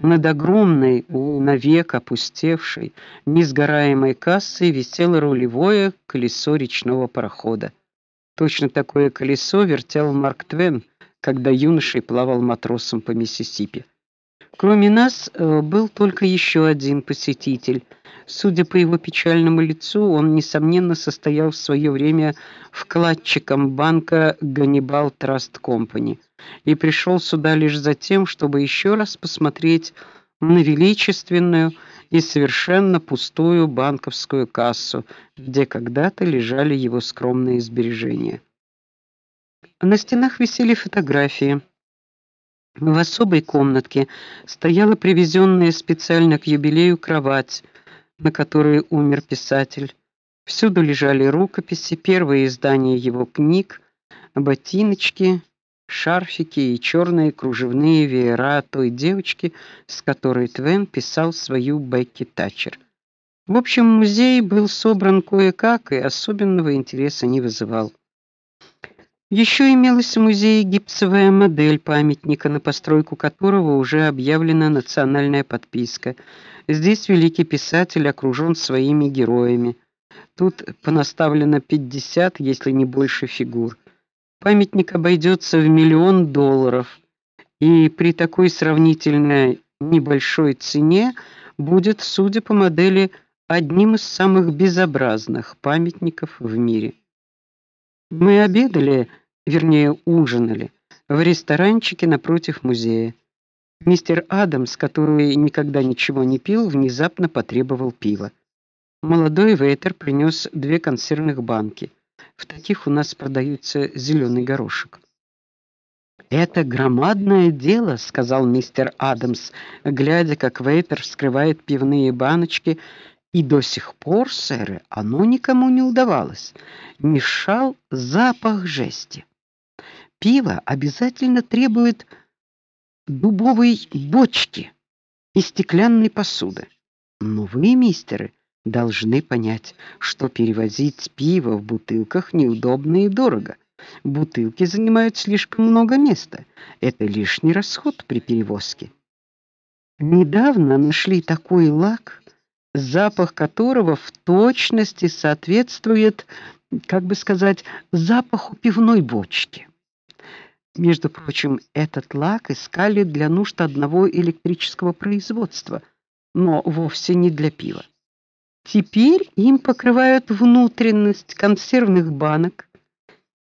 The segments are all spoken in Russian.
Над огромной, навек опустевшей, несгораемой кассой висело рулевое колесо речного парохода. Точно такое колесо вертел Марк Твен, когда юношей плавал матросом по Миссисипи. Кроме нас э, был только еще один посетитель. Судя по его печальному лицу, он несомненно состоял в свое время вкладчиком банка Ганнибал Траст Компани и пришел сюда лишь за тем, чтобы еще раз посмотреть на величественную и совершенно пустую банковскую кассу, где когда-то лежали его скромные сбережения. На стенах висели фотографии. В особой комнатке стояла привезенная специально к юбилею кровать, на которой умер писатель. Всюду лежали рукописи, первые издания его книг, ботиночки, шарфики и черные кружевные веера той девочки, с которой Твен писал свою Бекки Тачер. В общем, музей был собран кое-как и особенного интереса не вызывал. Еще имелась в музее гипсовая модель памятника, на постройку которого уже объявлена национальная подписка. Здесь великий писатель окружен своими героями. Тут понаставлено 50, если не больше фигур. Памятник обойдется в миллион долларов, и при такой сравнительно небольшой цене будет, судя по модели, одним из самых безобразных памятников в мире. Мы обедали, вернее, ужинали в ресторанчике напротив музея. Мистер Адамс, который никогда ничего не пил, внезапно потребовал пива. Молодой вейтер принес две консервных банки. В таких у нас продается зеленый горошек. Это громадное дело, сказал мистер Адамс, глядя, как Вейтер вскрывает пивные баночки, и до сих пор, сэр, оно никому не удавалось. Мешал запах жести. Пиво обязательно требует дубовой бочки и стеклянной посуды. Но вы, мистеры, должны понять, что перевозить пиво в бутылках неудобно и дорого. Бутылки занимают слишком много места. Это лишний расход при перевозке. Недавно нашли такой лак, запах которого в точности соответствует, как бы сказать, запаху пивной бочки. Между прочим, этот лак искали для нужд одного электрического производства, но вовсе не для пива. Теперь им покрывают внутренность консервных банок,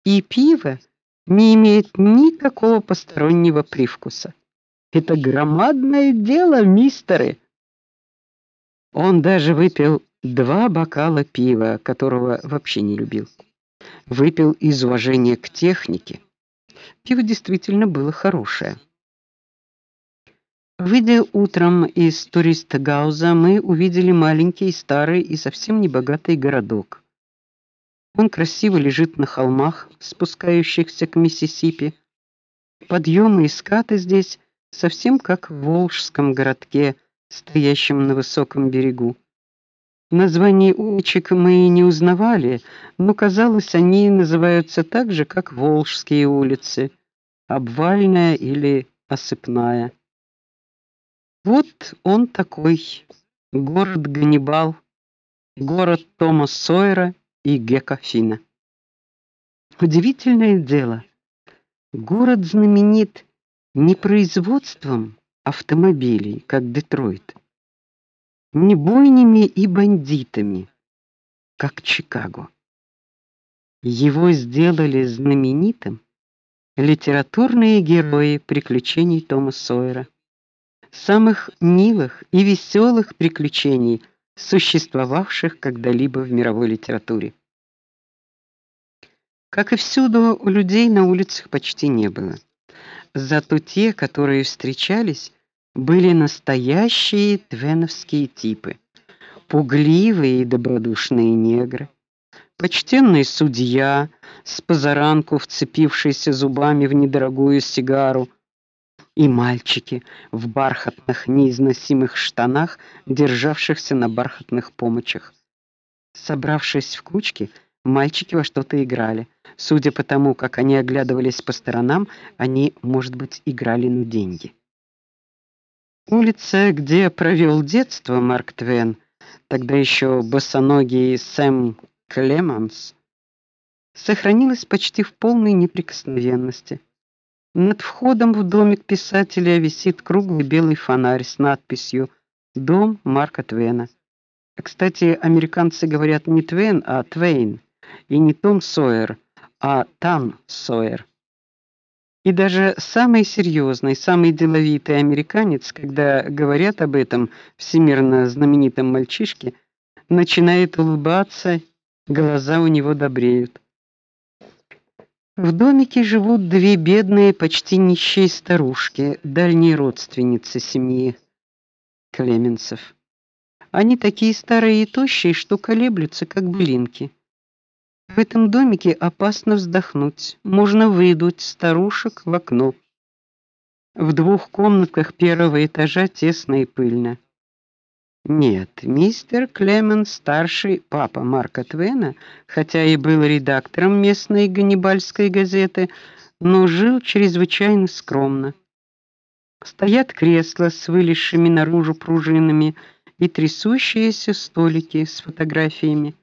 и пиво не имеет никакого постороннего привкуса. Это громадное дело, мистеры. Он даже выпил два бокала пива, которого вообще не любил. Выпил из уважения к технике. Пиво действительно было хорошее. Выйдя утром из турист-гауза, мы увидели маленький, старый и совсем небогатый городок. Он красиво лежит на холмах, спускающихся к Миссисипи. Подъемы и скаты здесь совсем как в волжском городке, стоящем на высоком берегу. Названий улочек мы не узнавали, но казалось, они называются так же, как волжские улицы: обвальная или осыпная. Вот он такой, город Ганнибал, город Тома Сойера и Гека Фина. Удивительное дело. Город знаменит не производством автомобилей, как Детройт, не бойнями и бандитами, как Чикаго. Его сделали знаменитым литературные герои приключений Тома Сойера самых милых и веселых приключений, существовавших когда-либо в мировой литературе. Как и всюду, людей на улицах почти не было. Зато те, которые встречались, были настоящие твеновские типы. Пугливые и добродушные негры, почтенный судья с позаранку вцепившийся зубами в недорогую сигару, и мальчики в бархатных неизносимых штанах, державшихся на бархатных помочах. Собравшись в кучки, мальчики во что-то играли. Судя по тому, как они оглядывались по сторонам, они, может быть, играли на деньги. Улица, где провел детство Марк Твен, тогда еще босоногий Сэм Клеманс, сохранилась почти в полной неприкосновенности. Над входом в домик писателя висит круглый белый фонарь с надписью Дом Марка Твена. Кстати, американцы говорят не Твен, а Твейн, и не Том Сойер, а Там Сойер. И даже самый серьезный, самый деловитый американец, когда говорят об этом всемирно знаменитом мальчишке, начинает улыбаться, глаза у него добреют. В домике живут две бедные, почти нищие старушки, дальние родственницы семьи Клеменцев. Они такие старые и тощие, что колеблются как блинки. В этом домике опасно вздохнуть. Можно выдуть старушек в окно. В двух комнатках первого этажа тесно и пыльно. Нет, мистер Клемен, старший папа Марка Твена, хотя и был редактором местной ганнибальской газеты, но жил чрезвычайно скромно. Стоят кресла с вылезшими наружу пружинами и трясущиеся столики с фотографиями.